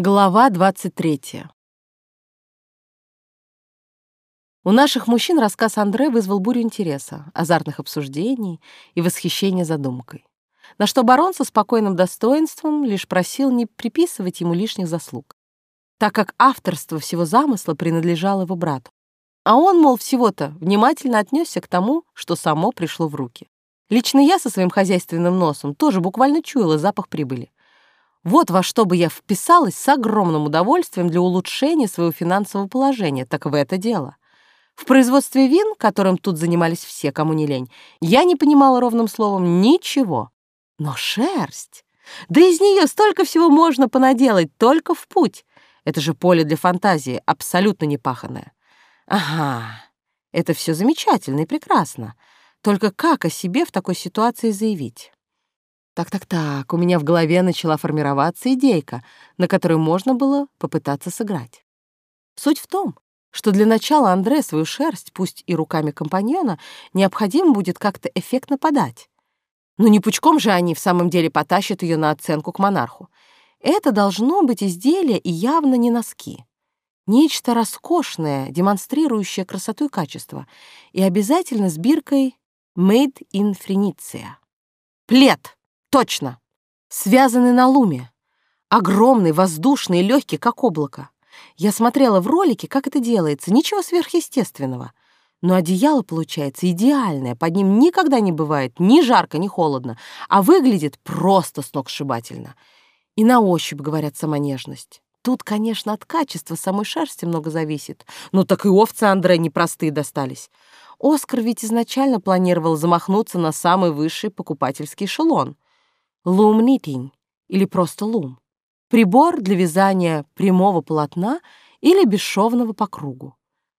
Глава 23. У наших мужчин рассказ Андре вызвал бурю интереса, азартных обсуждений и восхищения задумкой. На что барон со спокойным достоинством лишь просил не приписывать ему лишних заслуг, так как авторство всего замысла принадлежало его брату. А он, мол, всего-то внимательно отнесся к тому, что само пришло в руки. Лично я со своим хозяйственным носом тоже буквально чуяла запах прибыли. Вот во что бы я вписалась с огромным удовольствием для улучшения своего финансового положения, так в это дело. В производстве вин, которым тут занимались все, кому не лень, я не понимала ровным словом ничего. Но шерсть! Да из нее столько всего можно понаделать, только в путь. Это же поле для фантазии, абсолютно непаханное. Ага, это все замечательно и прекрасно. Только как о себе в такой ситуации заявить? Так-так-так, у меня в голове начала формироваться идейка, на которой можно было попытаться сыграть. Суть в том, что для начала Андре свою шерсть, пусть и руками компаньона, необходимо будет как-то эффектно подать. Но не пучком же они в самом деле потащат ее на оценку к монарху. Это должно быть изделие и явно не носки. Нечто роскошное, демонстрирующее красоту и качество, и обязательно с биркой «Made in Френиция». Плед! Точно. Связанный на луме. Огромный, воздушный, легкий, как облако. Я смотрела в ролике, как это делается, ничего сверхъестественного. Но одеяло получается идеальное, под ним никогда не бывает ни жарко, ни холодно, а выглядит просто сногсшибательно. И на ощупь, говорят, сама нежность. Тут, конечно, от качества самой шерсти много зависит. Ну так и овцы Андре непростые достались. Оскар ведь изначально планировал замахнуться на самый высший покупательский эшелон — лум-нитинг или просто лум. Прибор для вязания прямого полотна или бесшовного по кругу.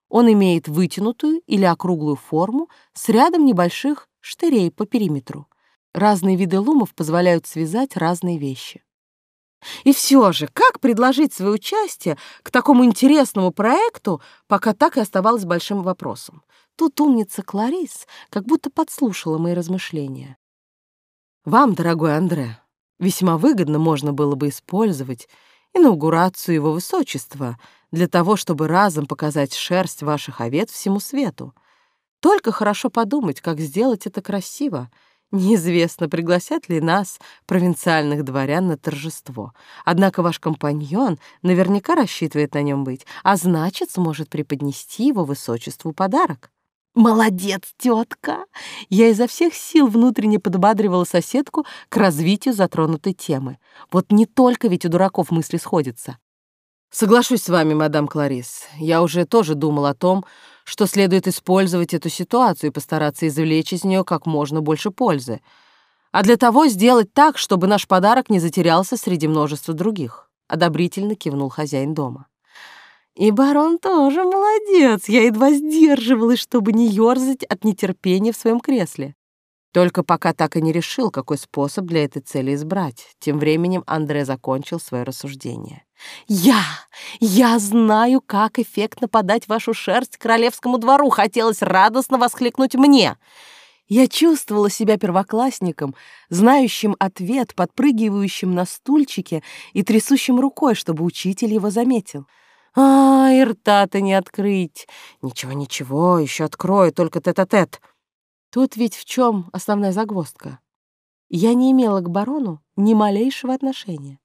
Он имеет вытянутую или округлую форму с рядом небольших штырей по периметру. Разные виды лумов позволяют связать разные вещи. И все же, как предложить свое участие к такому интересному проекту, пока так и оставалось большим вопросом. Тут умница Кларис как будто подслушала мои размышления. Вам, дорогой Андре, весьма выгодно можно было бы использовать инаугурацию его высочества для того, чтобы разом показать шерсть ваших овец всему свету. Только хорошо подумать, как сделать это красиво. Неизвестно, пригласят ли нас, провинциальных дворян, на торжество. Однако ваш компаньон наверняка рассчитывает на нем быть, а значит, сможет преподнести его высочеству подарок. «Молодец, тетка!» Я изо всех сил внутренне подбадривала соседку к развитию затронутой темы. Вот не только ведь у дураков мысли сходятся. Соглашусь с вами, мадам Кларис. Я уже тоже думал о том, что следует использовать эту ситуацию и постараться извлечь из нее как можно больше пользы. А для того сделать так, чтобы наш подарок не затерялся среди множества других. Одобрительно кивнул хозяин дома. И барон тоже молодец. Я едва сдерживалась, чтобы не ёрзать от нетерпения в своем кресле. Только пока так и не решил, какой способ для этой цели избрать. Тем временем Андре закончил свое рассуждение. «Я! Я знаю, как эффектно подать вашу шерсть королевскому двору!» Хотелось радостно воскликнуть мне. Я чувствовала себя первоклассником, знающим ответ, подпрыгивающим на стульчике и трясущим рукой, чтобы учитель его заметил. А, и рта-то не открыть. Ничего-ничего, еще открою, только тет-а-тет. -тет. Тут ведь в чем основная загвоздка? Я не имела к барону ни малейшего отношения.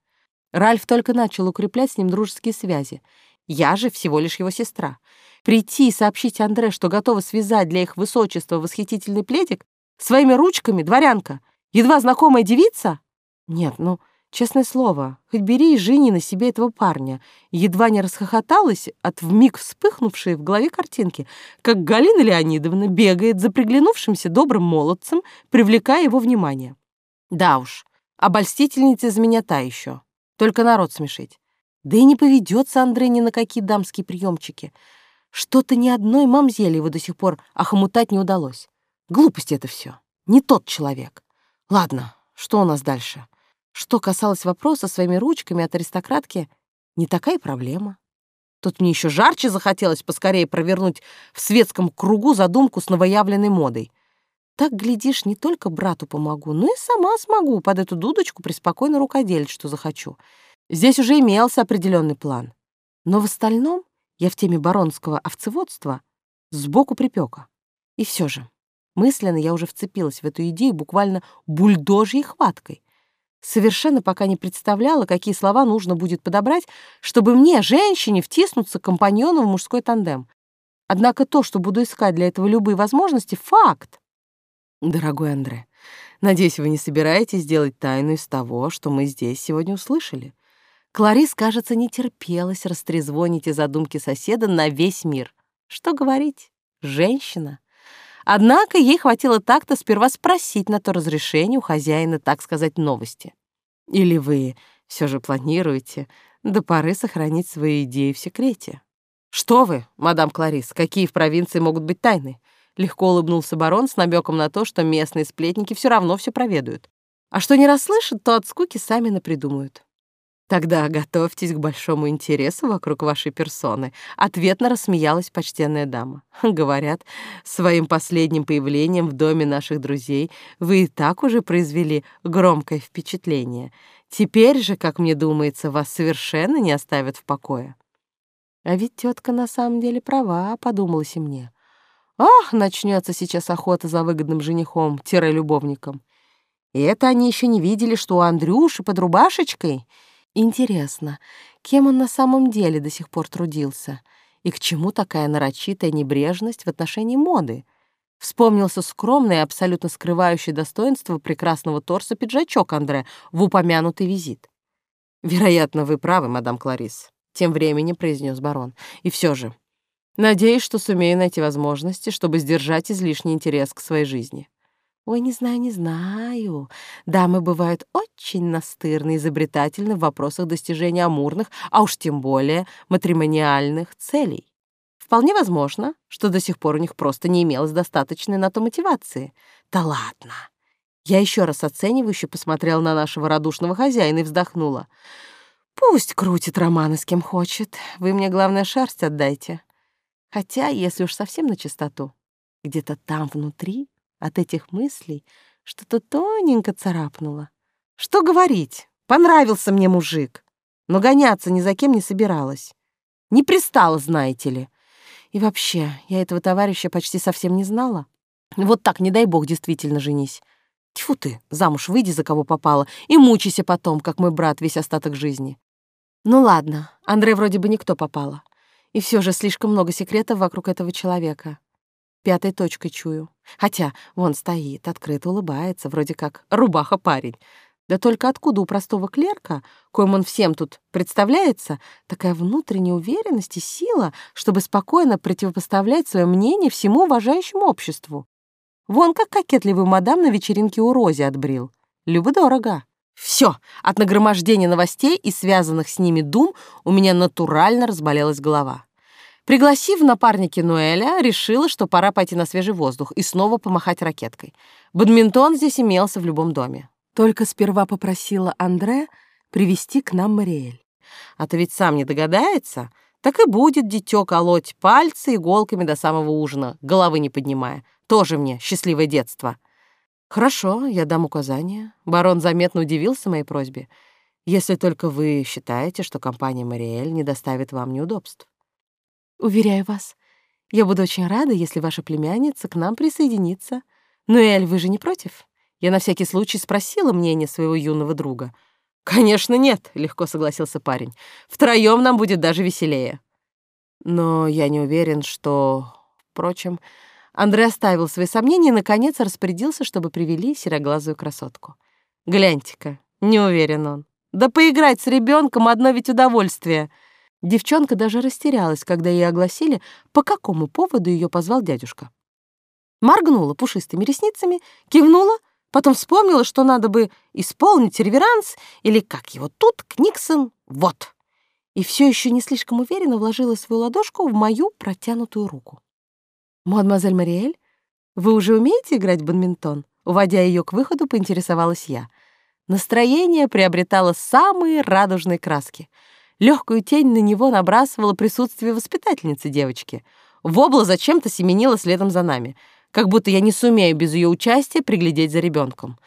Ральф только начал укреплять с ним дружеские связи. Я же всего лишь его сестра. Прийти и сообщить Андре, что готова связать для их высочества восхитительный пледик, своими ручками, дворянка, едва знакомая девица? Нет, ну... Честное слово, хоть бери и жени на себе этого парня. Едва не расхохоталась от вмиг вспыхнувшей в голове картинки, как Галина Леонидовна бегает за приглянувшимся добрым молодцем, привлекая его внимание. Да уж, обольстительница из меня та еще. Только народ смешить. Да и не поведется Андрей ни на какие дамские приемчики. Что-то ни одной мамзели его до сих пор охомутать не удалось. Глупость это все. Не тот человек. Ладно, что у нас дальше? Что касалось вопроса своими ручками от аристократки, не такая проблема. Тут мне еще жарче захотелось поскорее провернуть в светском кругу задумку с новоявленной модой. Так, глядишь, не только брату помогу, но и сама смогу под эту дудочку преспокойно рукоделить, что захочу. Здесь уже имелся определенный план. Но в остальном я в теме баронского овцеводства сбоку припека. И все же, мысленно я уже вцепилась в эту идею буквально бульдожьей хваткой. Совершенно пока не представляла, какие слова нужно будет подобрать, чтобы мне, женщине, втиснуться компаньону в мужской тандем. Однако то, что буду искать для этого любые возможности, — факт. Дорогой Андре, надеюсь, вы не собираетесь делать тайну из того, что мы здесь сегодня услышали. Кларис, кажется, не терпелась растрезвонить и задумки соседа на весь мир. Что говорить? Женщина. Однако ей хватило так-то сперва спросить на то разрешение у хозяина, так сказать, новости. Или вы все же планируете до поры сохранить свои идеи в секрете? Что вы, мадам Кларис, какие в провинции могут быть тайны? Легко улыбнулся барон с намеком на то, что местные сплетники все равно все проведают. А что не расслышат, то от скуки сами напридумают. Тогда готовьтесь к большому интересу вокруг вашей персоны, ответно рассмеялась почтенная дама. Говорят, своим последним появлением в доме наших друзей вы и так уже произвели громкое впечатление. Теперь же, как мне думается, вас совершенно не оставят в покое. А ведь тетка на самом деле права, подумалось и мне. Ах, начнется сейчас охота за выгодным женихом-любовником. И это они еще не видели, что у Андрюши под рубашечкой. Интересно, кем он на самом деле до сих пор трудился? И к чему такая нарочитая небрежность в отношении моды? Вспомнился скромный и абсолютно скрывающий достоинство прекрасного торса пиджачок Андре в упомянутый визит. «Вероятно, вы правы, мадам Кларис», — тем временем произнес барон. «И все же, Надеюсь, что сумею найти возможности, чтобы сдержать излишний интерес к своей жизни. Ой, не знаю, не знаю. Дамы бывают очень настырны и изобретательны в вопросах достижения амурных, а уж тем более матримониальных целей. Вполне возможно, что до сих пор у них просто не имелось достаточной на то мотивации. Да ладно. Я еще раз оценивающе посмотрела на нашего радушного хозяина и вздохнула. Пусть крутит романы с кем хочет. Вы мне, главное, шерсть отдайте. Хотя, если уж совсем на чистоту, где-то там внутри от этих мыслей что-то тоненько царапнуло. Что говорить? Понравился мне мужик. Но гоняться ни за кем не собиралась. Не пристала, знаете ли. И вообще, я этого товарища почти совсем не знала. Вот так, не дай бог, действительно женись. Тьфу ты, замуж выйди, за кого попало, и мучайся потом, как мой брат, весь остаток жизни. Ну ладно, Андре вроде бы никто попала. И все же слишком много секретов вокруг этого человека. Пятой точкой чую. Хотя вон стоит, открыто улыбается, вроде как рубаха парень. Да только откуда у простого клерка, коим он всем тут представляется, такая внутренняя уверенность и сила, чтобы спокойно противопоставлять свое мнение всему уважающему обществу? Вон как кокетливую мадам на вечеринке у Рози отбрил. Любо-дорого. Все, от нагромождения новостей и связанных с ними дум у меня натурально разболелась голова. Пригласив напарники Нуэля, решила, что пора пойти на свежий воздух и снова помахать ракеткой. Бадминтон здесь имелся в любом доме. Только сперва попросила Андре привести к нам Мариэль. А то ведь сам не догадается, так и будет дитё колоть пальцы иголками до самого ужина, головы не поднимая. Тоже мне счастливое детство. «Хорошо, я дам указания». Барон заметно удивился моей просьбе. «Если только вы считаете, что компания «Мариэль» не доставит вам неудобств». «Уверяю вас, я буду очень рада, если ваша племянница к нам присоединится. Ну, Эль, вы же не против?» Я на всякий случай спросила мнение своего юного друга. «Конечно нет», — легко согласился парень. «Втроём нам будет даже веселее». Но я не уверен, что... Впрочем, Андрей оставил свои сомнения и, наконец, распорядился, чтобы привели сероглазую красотку. «Гляньте-ка, не уверен он. Да поиграть с ребенком одно ведь удовольствие!» Девчонка даже растерялась, когда ей огласили, по какому поводу ее позвал дядюшка. Моргнула пушистыми ресницами, кивнула, потом вспомнила, что надо бы исполнить реверанс или, как его тут, Книксон, вот. И все еще не слишком уверенно вложила свою ладошку в мою протянутую руку. «Мадемуазель Мариэль, вы уже умеете играть в бадминтон?» Уводя ее к выходу, поинтересовалась я. Настроение приобретало самые радужные краски. Легкую тень на него набрасывало присутствие воспитательницы девочки. Вобла зачем-то семенила следом за нами, как будто я не сумею без ее участия приглядеть за ребенком.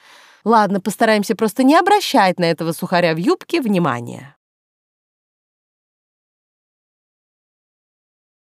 Ладно, постараемся просто не обращать на этого сухаря в юбке внимания.